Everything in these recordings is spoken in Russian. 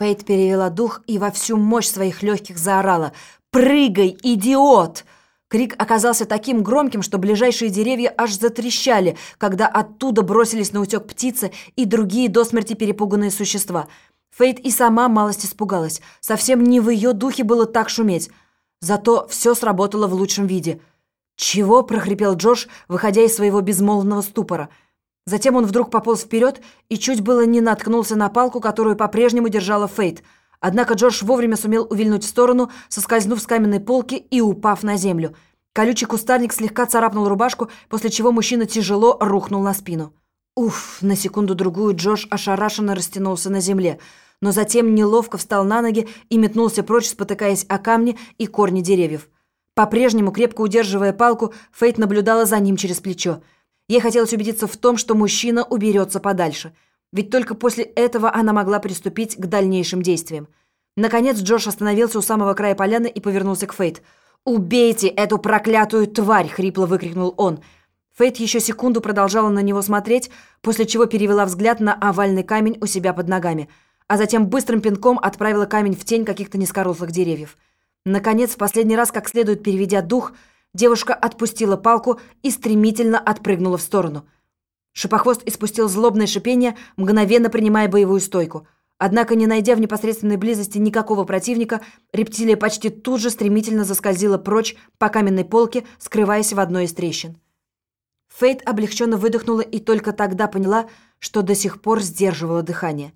Фейт перевела дух и во всю мощь своих легких заорала. «Прыгай, идиот!» Крик оказался таким громким, что ближайшие деревья аж затрещали, когда оттуда бросились на утек птицы и другие до смерти перепуганные существа. Фейт и сама малость испугалась. Совсем не в ее духе было так шуметь. Зато все сработало в лучшем виде. «Чего?» – прохрипел Джош, выходя из своего безмолвного ступора. Затем он вдруг пополз вперед и чуть было не наткнулся на палку, которую по-прежнему держала Фейт – Однако Джордж вовремя сумел увильнуть в сторону, соскользнув с каменной полки и упав на землю. Колючий кустарник слегка царапнул рубашку, после чего мужчина тяжело рухнул на спину. Уф, на секунду-другую Джош ошарашенно растянулся на земле, но затем неловко встал на ноги и метнулся прочь, спотыкаясь о камни и корни деревьев. По-прежнему, крепко удерживая палку, Фейт наблюдала за ним через плечо. Ей хотелось убедиться в том, что мужчина уберется подальше – ведь только после этого она могла приступить к дальнейшим действиям. Наконец Джош остановился у самого края поляны и повернулся к Фейт. «Убейте эту проклятую тварь!» — хрипло выкрикнул он. Фейт еще секунду продолжала на него смотреть, после чего перевела взгляд на овальный камень у себя под ногами, а затем быстрым пинком отправила камень в тень каких-то низкорослых деревьев. Наконец, в последний раз, как следует переведя дух, девушка отпустила палку и стремительно отпрыгнула в сторону — Шипохвост испустил злобное шипение, мгновенно принимая боевую стойку. Однако, не найдя в непосредственной близости никакого противника, рептилия почти тут же стремительно заскользила прочь по каменной полке, скрываясь в одной из трещин. Фейт облегченно выдохнула и только тогда поняла, что до сих пор сдерживала дыхание.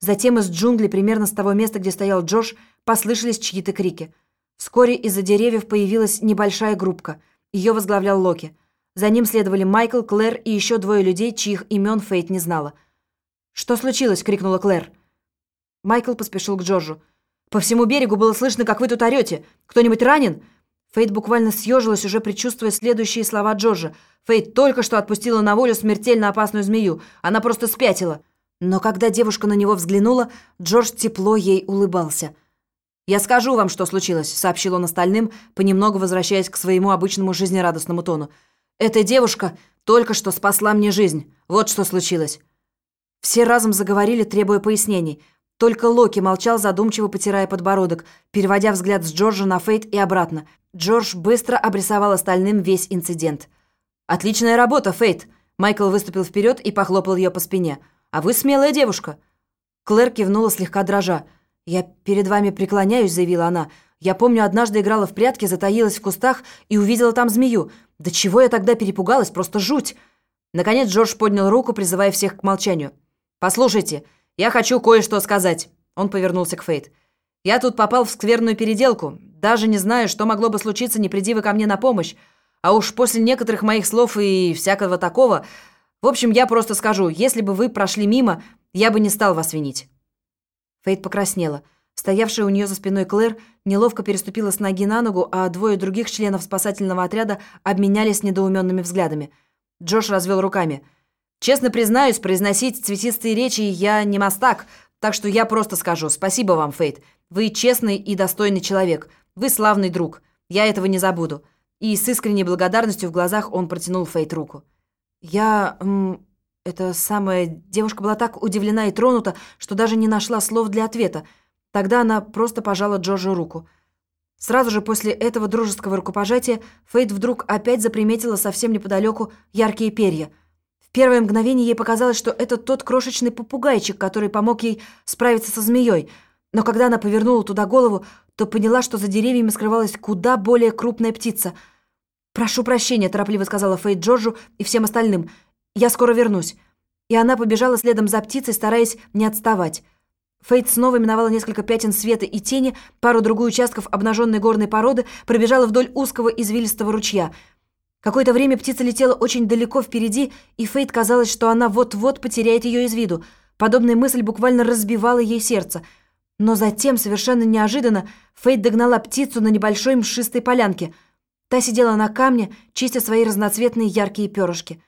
Затем из джунглей, примерно с того места, где стоял Джош, послышались чьи-то крики. Вскоре из-за деревьев появилась небольшая группка. Ее возглавлял Локи – за ним следовали Майкл, Клэр и еще двое людей, чьих имен Фейт не знала. «Что случилось?» — крикнула Клэр. Майкл поспешил к Джорджу. «По всему берегу было слышно, как вы тут орете. Кто-нибудь ранен?» Фейт буквально съежилась, уже предчувствуя следующие слова Джорджа. Фейт только что отпустила на волю смертельно опасную змею. Она просто спятила. Но когда девушка на него взглянула, Джордж тепло ей улыбался. «Я скажу вам, что случилось», — сообщил он остальным, понемногу возвращаясь к своему обычному жизнерадостному тону. Эта девушка только что спасла мне жизнь. Вот что случилось». Все разом заговорили, требуя пояснений. Только Локи молчал, задумчиво потирая подбородок, переводя взгляд с Джорджа на Фейт и обратно. Джордж быстро обрисовал остальным весь инцидент. «Отличная работа, Фейт!» Майкл выступил вперед и похлопал ее по спине. «А вы смелая девушка!» Клэр кивнула слегка дрожа. «Я перед вами преклоняюсь», — заявила она. «Я помню, однажды играла в прятки, затаилась в кустах и увидела там змею. Да чего я тогда перепугалась, просто жуть!» Наконец Джордж поднял руку, призывая всех к молчанию. «Послушайте, я хочу кое-что сказать». Он повернулся к Фейт. «Я тут попал в скверную переделку. Даже не знаю, что могло бы случиться, не приди вы ко мне на помощь. А уж после некоторых моих слов и всякого такого... В общем, я просто скажу, если бы вы прошли мимо, я бы не стал вас винить». Фейт покраснела. Стоявшая у нее за спиной Клэр неловко переступила с ноги на ногу, а двое других членов спасательного отряда обменялись недоуменными взглядами. Джош развел руками. «Честно признаюсь, произносить цветистые речи я не мастак, так что я просто скажу спасибо вам, Фейт. Вы честный и достойный человек. Вы славный друг. Я этого не забуду». И с искренней благодарностью в глазах он протянул Фейт руку. «Я... это самая... Девушка была так удивлена и тронута, что даже не нашла слов для ответа. Тогда она просто пожала Джорджу руку. Сразу же после этого дружеского рукопожатия Фейт вдруг опять заприметила совсем неподалеку яркие перья. В первое мгновение ей показалось, что это тот крошечный попугайчик, который помог ей справиться со змеей. Но когда она повернула туда голову, то поняла, что за деревьями скрывалась куда более крупная птица. «Прошу прощения», — торопливо сказала Фейт Джорджу и всем остальным. «Я скоро вернусь». И она побежала следом за птицей, стараясь не отставать. Фейт снова миновала несколько пятен света и тени, пару-другую участков обнаженной горной породы, пробежала вдоль узкого извилистого ручья. Какое-то время птица летела очень далеко впереди, и Фейт казалось, что она вот-вот потеряет ее из виду. Подобная мысль буквально разбивала ей сердце. Но затем, совершенно неожиданно, Фейт догнала птицу на небольшой мшистой полянке. Та сидела на камне, чистя свои разноцветные яркие перышки.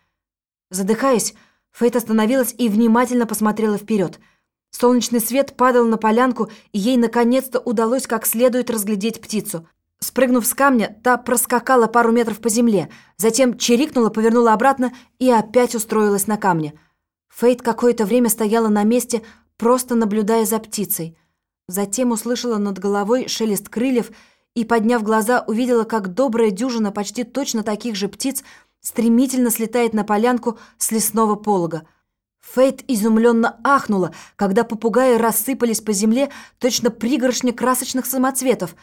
Задыхаясь, Фейт остановилась и внимательно посмотрела вперед — Солнечный свет падал на полянку, и ей наконец-то удалось как следует разглядеть птицу. Спрыгнув с камня, та проскакала пару метров по земле, затем чирикнула, повернула обратно и опять устроилась на камне. Фейт какое-то время стояла на месте, просто наблюдая за птицей. Затем услышала над головой шелест крыльев и, подняв глаза, увидела, как добрая дюжина почти точно таких же птиц стремительно слетает на полянку с лесного полога. Фейт изумленно ахнула, когда попугаи рассыпались по земле точно пригоршня красочных самоцветов.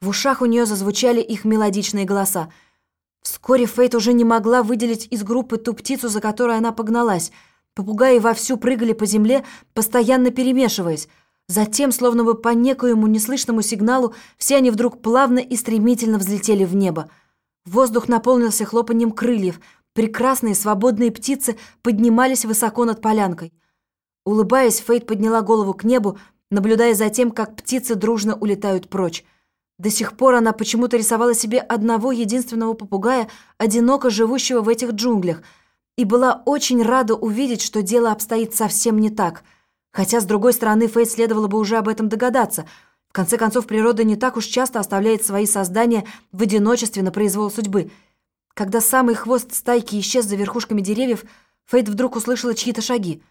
В ушах у нее зазвучали их мелодичные голоса. Вскоре Фейт уже не могла выделить из группы ту птицу, за которой она погналась. Попугаи вовсю прыгали по земле, постоянно перемешиваясь. Затем, словно бы по некоему неслышному сигналу, все они вдруг плавно и стремительно взлетели в небо. Воздух наполнился хлопаньем крыльев. Прекрасные свободные птицы поднимались высоко над полянкой. Улыбаясь, Фейт подняла голову к небу, наблюдая за тем, как птицы дружно улетают прочь. До сих пор она почему-то рисовала себе одного единственного попугая, одиноко живущего в этих джунглях, и была очень рада увидеть, что дело обстоит совсем не так — Хотя, с другой стороны, Фейт следовало бы уже об этом догадаться. В конце концов, природа не так уж часто оставляет свои создания в одиночестве на произвол судьбы. Когда самый хвост стайки исчез за верхушками деревьев, Фейт вдруг услышала чьи-то шаги.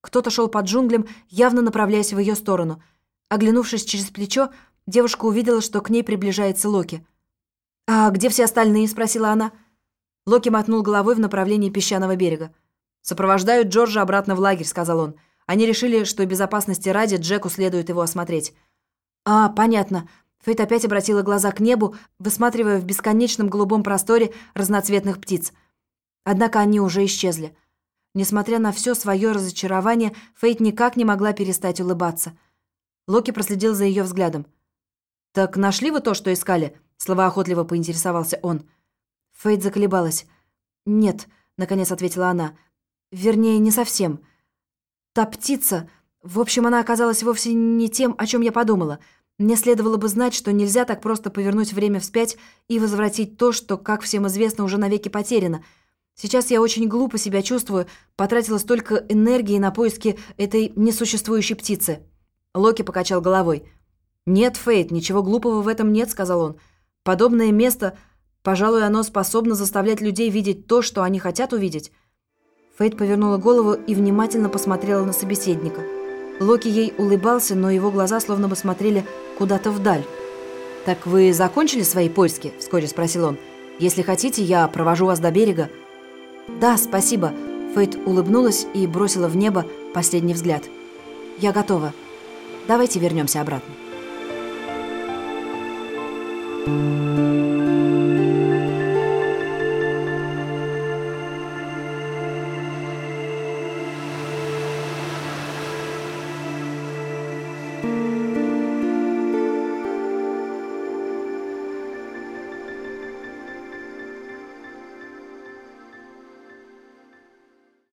Кто-то шел под джунглем, явно направляясь в ее сторону. Оглянувшись через плечо, девушка увидела, что к ней приближается Локи. «А где все остальные?» — спросила она. Локи мотнул головой в направлении песчаного берега. «Сопровождают Джорджа обратно в лагерь», — сказал он. Они решили, что безопасности ради Джеку следует его осмотреть. «А, понятно». Фейт опять обратила глаза к небу, высматривая в бесконечном голубом просторе разноцветных птиц. Однако они уже исчезли. Несмотря на все свое разочарование, Фейт никак не могла перестать улыбаться. Локи проследил за ее взглядом. «Так нашли вы то, что искали?» — словоохотливо поинтересовался он. Фейт заколебалась. «Нет», — наконец ответила она. «Вернее, не совсем. Та птица... В общем, она оказалась вовсе не тем, о чем я подумала. Мне следовало бы знать, что нельзя так просто повернуть время вспять и возвратить то, что, как всем известно, уже навеки потеряно. Сейчас я очень глупо себя чувствую, потратила столько энергии на поиски этой несуществующей птицы». Локи покачал головой. «Нет, Фейт, ничего глупого в этом нет», — сказал он. «Подобное место, пожалуй, оно способно заставлять людей видеть то, что они хотят увидеть». Фейт повернула голову и внимательно посмотрела на собеседника. Локи ей улыбался, но его глаза словно бы смотрели куда-то вдаль. «Так вы закончили свои поиски?» – вскоре спросил он. «Если хотите, я провожу вас до берега». «Да, спасибо». Фейт улыбнулась и бросила в небо последний взгляд. «Я готова. Давайте вернемся обратно».